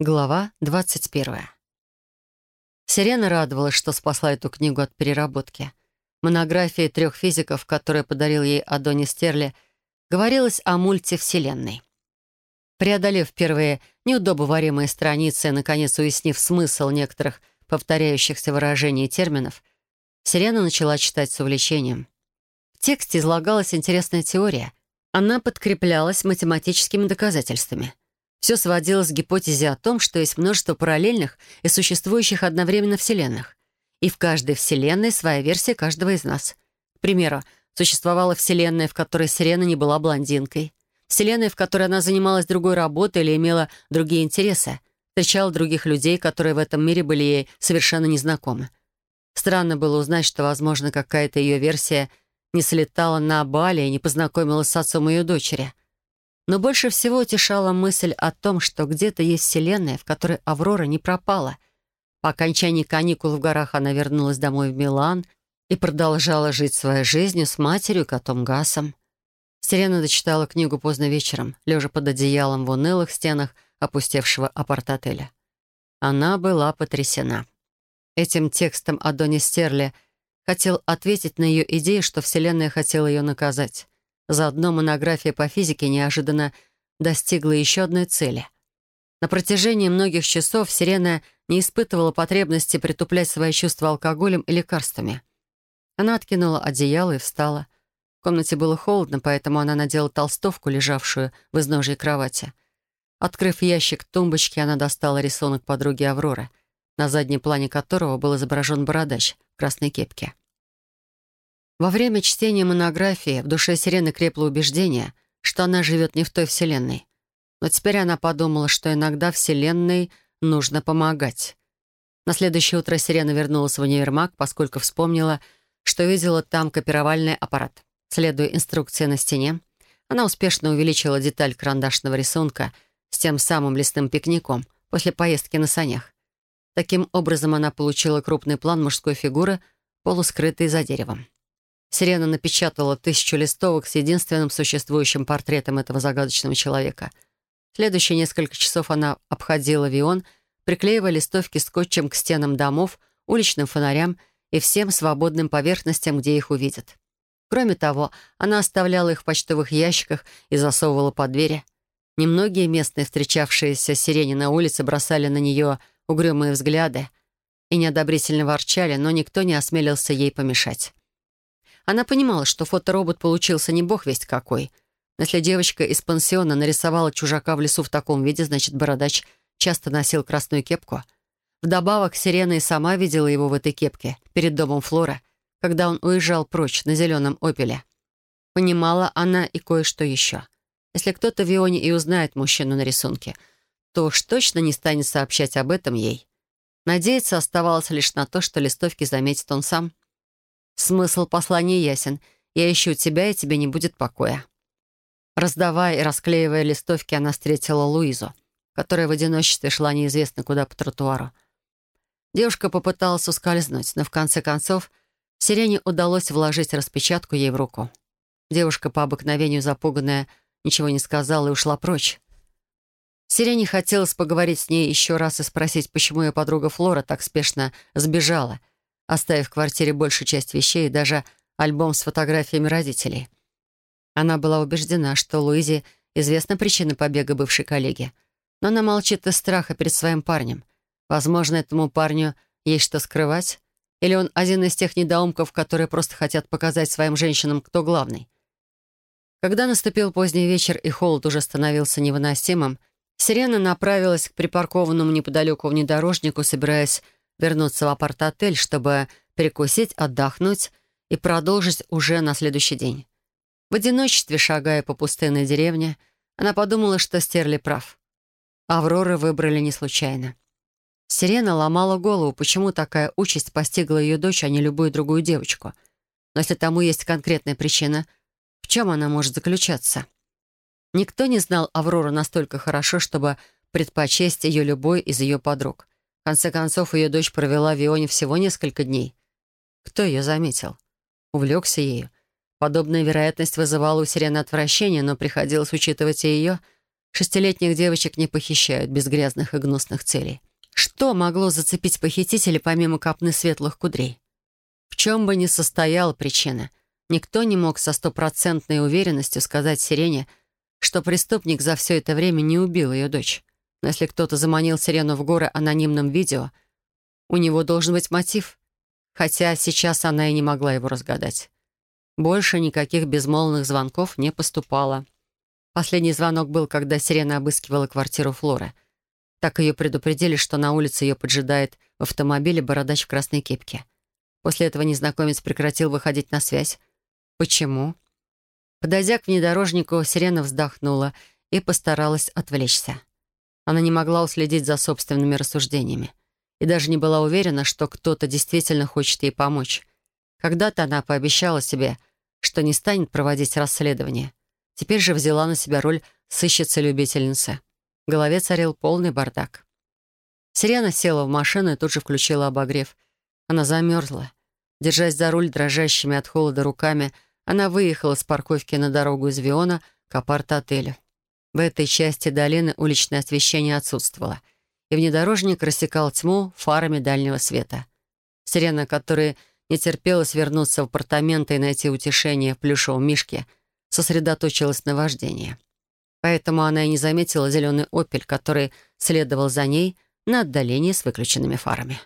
Глава 21. Сирена радовалась, что спасла эту книгу от переработки. В монографии трех физиков, которые подарил ей Адони Стерли, говорилось о мультивселенной. Преодолев первые неудобоваримые страницы и, наконец, уяснив смысл некоторых повторяющихся выражений и терминов, Сирена начала читать с увлечением. В тексте излагалась интересная теория. Она подкреплялась математическими доказательствами — все сводилось к гипотезе о том, что есть множество параллельных и существующих одновременно вселенных. И в каждой вселенной своя версия каждого из нас. К примеру, существовала вселенная, в которой Сирена не была блондинкой. Вселенная, в которой она занималась другой работой или имела другие интересы. Встречала других людей, которые в этом мире были ей совершенно незнакомы. Странно было узнать, что, возможно, какая-то ее версия не слетала на Бали и не познакомилась с отцом ее дочери — но больше всего утешала мысль о том, что где-то есть вселенная, в которой Аврора не пропала. По окончании каникул в горах она вернулась домой в Милан и продолжала жить своей жизнью с матерью и котом Гасом. Сирена дочитала книгу поздно вечером, лежа под одеялом в унылых стенах опустевшего апарт-отеля. Она была потрясена. Этим текстом Адони Стерли хотел ответить на ее идею, что Вселенная хотела ее наказать. Заодно монография по физике неожиданно достигла еще одной цели. На протяжении многих часов Сирена не испытывала потребности притуплять свои чувства алкоголем и лекарствами. Она откинула одеяло и встала. В комнате было холодно, поэтому она надела толстовку, лежавшую в изножьей кровати. Открыв ящик тумбочки, она достала рисунок подруги Авроры, на заднем плане которого был изображен бородач в красной кепке. Во время чтения монографии в душе Сирены крепло убеждение, что она живет не в той вселенной. Но теперь она подумала, что иногда вселенной нужно помогать. На следующее утро Сирена вернулась в универмаг, поскольку вспомнила, что видела там копировальный аппарат. Следуя инструкции на стене, она успешно увеличила деталь карандашного рисунка с тем самым лесным пикником после поездки на санях. Таким образом, она получила крупный план мужской фигуры, полускрытой за деревом. Сирена напечатала тысячу листовок с единственным существующим портретом этого загадочного человека. Следующие несколько часов она обходила Вион, приклеивая листовки скотчем к стенам домов, уличным фонарям и всем свободным поверхностям, где их увидят. Кроме того, она оставляла их в почтовых ящиках и засовывала под двери. Немногие местные, встречавшиеся сирени на улице, бросали на нее угрюмые взгляды и неодобрительно ворчали, но никто не осмелился ей помешать. Она понимала, что фоторобот получился не бог весть какой. Если девочка из пансиона нарисовала чужака в лесу в таком виде, значит, бородач часто носил красную кепку. Вдобавок, Сирена и сама видела его в этой кепке перед домом Флора, когда он уезжал прочь на зеленом «Опеле». Понимала она и кое-что еще. Если кто-то в Ионе и узнает мужчину на рисунке, то уж точно не станет сообщать об этом ей. Надеяться оставалось лишь на то, что листовки заметит он сам — Смысл послания ясен. Я ищу тебя, и тебе не будет покоя. Раздавая и расклеивая листовки, она встретила Луизу, которая в одиночестве шла неизвестно куда по тротуару. Девушка попыталась ускользнуть, но в конце концов Сирене удалось вложить распечатку ей в руку. Девушка, по обыкновению запуганная, ничего не сказала и ушла прочь. Сирене хотелось поговорить с ней еще раз и спросить, почему ее подруга Флора так спешно сбежала — оставив в квартире большую часть вещей и даже альбом с фотографиями родителей. Она была убеждена, что Луизе известна причина побега бывшей коллеги. Но она молчит из страха перед своим парнем. Возможно, этому парню есть что скрывать? Или он один из тех недоумков, которые просто хотят показать своим женщинам, кто главный? Когда наступил поздний вечер и холод уже становился невыносимым, Сирена направилась к припаркованному неподалеку внедорожнику, собираясь вернуться в апарт-отель, чтобы перекусить, отдохнуть и продолжить уже на следующий день. В одиночестве, шагая по пустынной деревне, она подумала, что Стерли прав. Авроры выбрали не случайно. Сирена ломала голову, почему такая участь постигла ее дочь, а не любую другую девочку. Но если тому есть конкретная причина, в чем она может заключаться? Никто не знал Аврору настолько хорошо, чтобы предпочесть ее любой из ее подруг конце концов, ее дочь провела в Ионе всего несколько дней. Кто ее заметил? Увлекся ею. Подобная вероятность вызывала у Сирены отвращение, но приходилось учитывать и ее. Шестилетних девочек не похищают без грязных и гнусных целей. Что могло зацепить похитителя помимо копны светлых кудрей? В чем бы ни состояла причина, никто не мог со стопроцентной уверенностью сказать Сирене, что преступник за все это время не убил ее дочь. Но если кто-то заманил Сирену в горы анонимным видео, у него должен быть мотив. Хотя сейчас она и не могла его разгадать. Больше никаких безмолвных звонков не поступало. Последний звонок был, когда Сирена обыскивала квартиру Флоры. Так ее предупредили, что на улице ее поджидает в автомобиле бородач в красной кепке. После этого незнакомец прекратил выходить на связь. Почему? Подойдя к внедорожнику, Сирена вздохнула и постаралась отвлечься. Она не могла уследить за собственными рассуждениями и даже не была уверена, что кто-то действительно хочет ей помочь. Когда-то она пообещала себе, что не станет проводить расследование. Теперь же взяла на себя роль сыщицы-любительницы. В голове царил полный бардак. Сирена села в машину и тут же включила обогрев. Она замерзла. Держась за руль дрожащими от холода руками, она выехала с парковки на дорогу из Виона к апарт-отелю. В этой части долины уличное освещение отсутствовало, и внедорожник рассекал тьму фарами дальнего света. Сирена, которая не терпелась вернуться в апартаменты и найти утешение в плюшевом мишке, сосредоточилась на вождении. Поэтому она и не заметила зеленый «Опель», который следовал за ней на отдалении с выключенными фарами.